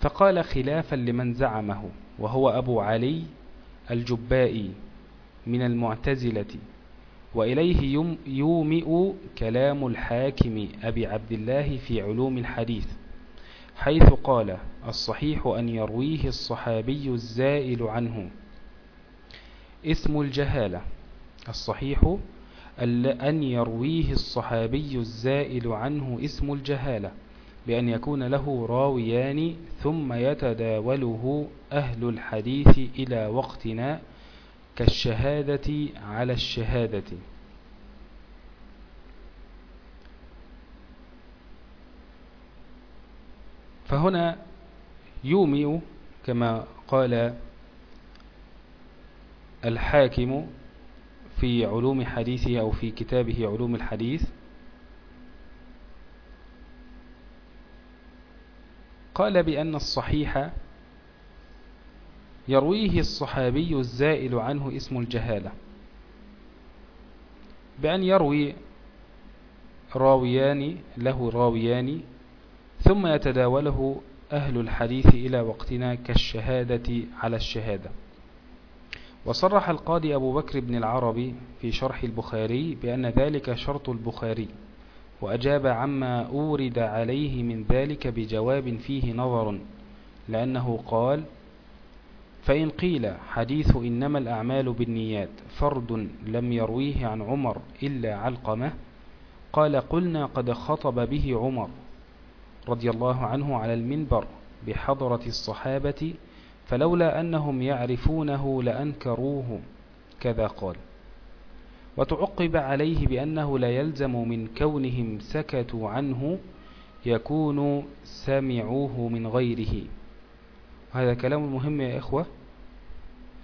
فقال خلافا لمن زعمه وهو أبو علي الجبائي من المعتزلة وإليه يومئ كلام الحاكم أبي عبد الله في علوم الحديث. حيث قال الصحيح أن يرويه الصحابي الزائل عنه. اسم الجهالة. الصحيح أن يرويه الصحابي الزائل عنه اسم الجهالة بأن يكون له راويان ثم يتداوله أهل الحديث إلى وقتنا كالشهادة على الشهادة. فهنا يومئ كما قال الحاكم في علوم حديثه أو في كتابه علوم الحديث. قال بأن الصحيح يرويه الصحابي الزائل عنه اسم الجهالة بأن يروي راويان له راويان ثم يتداوله أهل الحديث إلى وقتنا كالشهادة على الشهادة. وصرح القاضي أبو بكر بن العربي في شرح البخاري بأن ذلك شرط البخاري وأجاب عما أورد عليه من ذلك بجواب فيه نظر لأنه قال فإن قيل حديث إنما الأعمال بالنيات فرد لم يرويه عن عمر إلا علقمة قال قلنا قد خطب به عمر رضي الله عنه على المنبر بحضرة الصحابة فلولا أنهم يعرفونه لأنكروه. كذا قال. وتعقب عليه بأنه لا يلزم من كونهم سكتوا عنه يكون سمعوه من غيره. هذا كلام مهم يا إخوة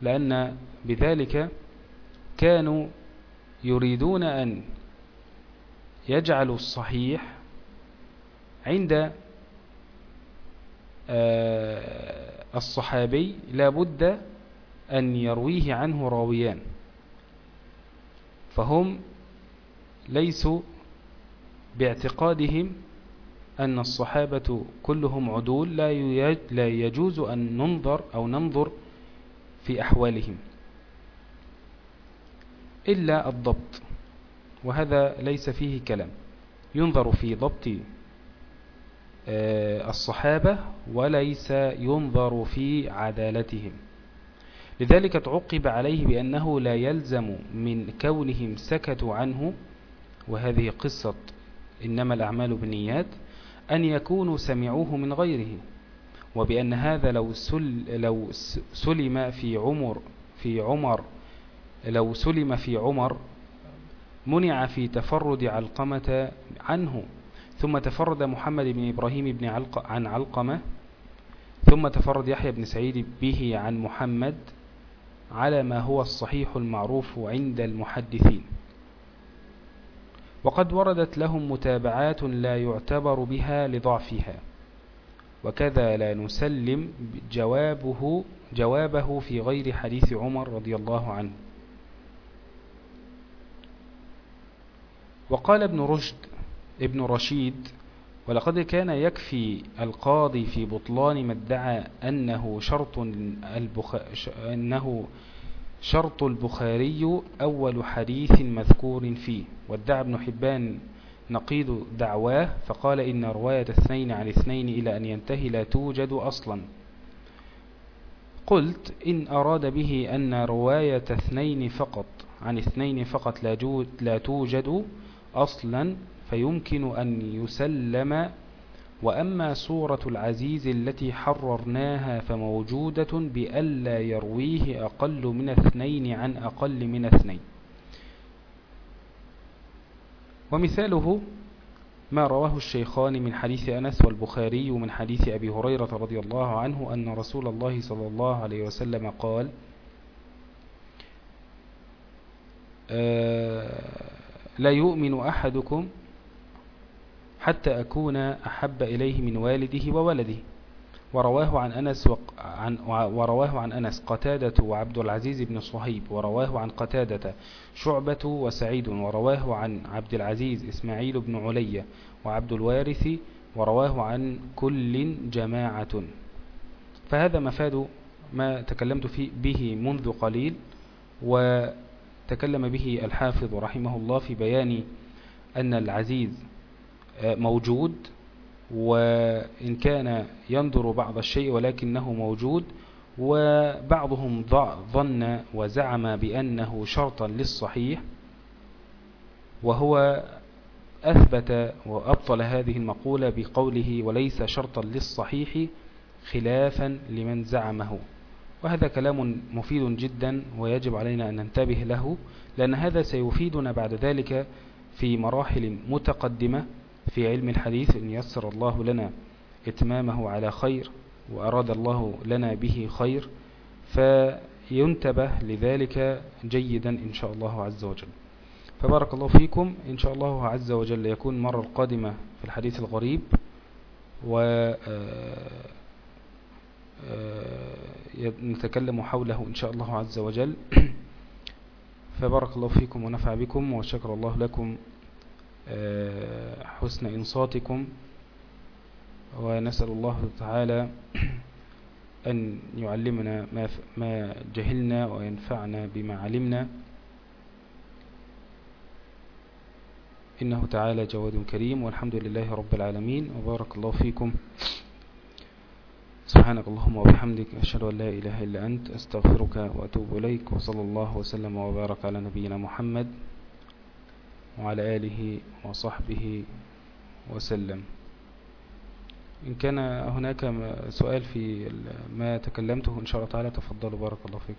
لأن بذلك كانوا يريدون أن يجعلوا الصحيح عند آه، الصحابي لابد أن يرويه عنه راويان. فهم ليسوا باعتقادهم أن الصحابة كلهم عدول لا يجوز أن ننظر أو ننظر في أحوالهم إلا الضبط وهذا ليس فيه كلام. ينظر في ضبط الصحابة وليس ينظر في عدالتهم. لذلك تعقب عليه بأنه لا يلزم من كونهم سكتوا عنه وهذه قصة إنما الأعمال بالنيات أن يكونوا سمعوه من غيره وبأن هذا لو, سل لو سلم في عمر في عمر لو سلم في عمر منع في تفرد علقمة عنه. ثم تفرد محمد بن إبراهيم بن علق عن علقمة ثم تفرد يحيى بن سعيد به عن محمد على ما هو الصحيح المعروف عند المحدثين. وقد وردت لهم متابعات لا يعتبر بها لضعفها وكذا لا نسلم جوابه, جوابه في غير حديث عمر رضي الله عنه. وقال ابن رشد ابن رشيد ولقد كان يكفي القاضي في بطلان ما ادعى أنه شرط, البخ... أنه شرط البخاري أول حديث مذكور فيه. وادعى ابن حبان نقيض دعواه فقال إن رواية اثنين عن اثنين إلى أن ينتهي لا توجد أصلا. قلت إن أراد به أن رواية اثنين فقط عن اثنين فقط لا توجد أصلا. فيمكن أن يسلم. وأما صورة العزيز التي حررناها فموجودة بألا يرويه أقل من اثنين عن أقل من اثنين. ومثاله ما رواه الشيخان من حديث أنس والبخاري من حديث أبي هريرة رضي الله عنه أن رسول الله صلى الله عليه وسلم قال آه، لا يؤمن أحدكم حتى أكون أحب إليه من والده وولده. ورواه عن أنس وعن ورواه عن أنس قتادة وعبد العزيز بن صهيب ورواه عن قتادة شعبة وسعيد ورواه عن عبد العزيز إسماعيل بن علي وعبد الوارث ورواه عن كل جماعة. فهذا مفاد ما تكلمت فيه به منذ قليل وتكلم به الحافظ رحمه الله في بيان أن العزيز موجود وإن كان ينظر بعض الشيء ولكنه موجود وبعضهم ظن وزعم بأنه شرطا للصحيح وهو أثبت وأبطل هذه المقولة بقوله وليس شرطا للصحيح خلافا لمن زعمه. وهذا كلام مفيد جدا ويجب علينا أن ننتبه له لأن هذا سيفيدنا بعد ذلك في مراحل متقدمة في علم الحديث إن يسر الله لنا إتمامه على خير وأراد الله لنا به خير فينتبه لذلك جيدا إن شاء الله عز وجل. فبارك الله فيكم. إن شاء الله عز وجل يكون مرة القادمة في الحديث الغريب و آه، آه، نتكلم حوله إن شاء الله عز وجل. فبارك الله فيكم ونفع بكم وشكر الله لكم. حسن إنصاتكم ونسأل الله تعالى أن يعلمنا ما جهلنا وينفعنا بما علمنا. إنه تعالى جواد كريم والحمد لله رب العالمين وبارك الله فيكم. سبحانك اللهم وبحمدك أشهد أن لا إله إلا أنت أستغفرك وأتوب إليك وصلى الله وسلم وبارك على نبينا محمد. وعلى آله وصحبه وسلم. إن كان هناك سؤال في ما تكلمته إن شاء الله تعالى تفضلوا بارك الله فيك.